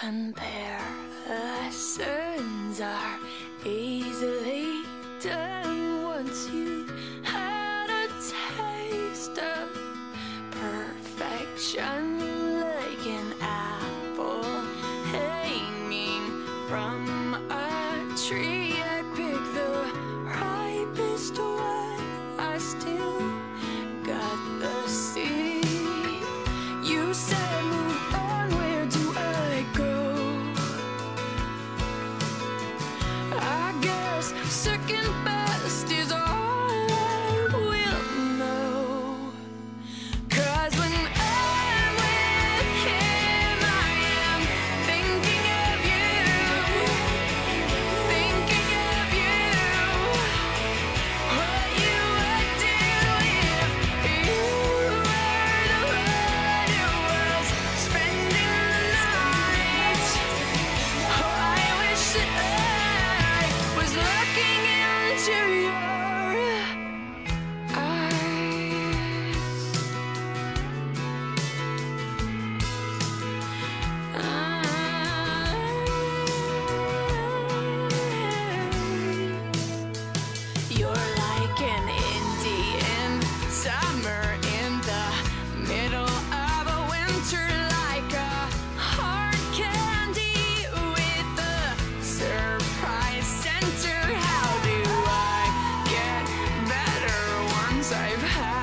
Comparisons are easily I've had.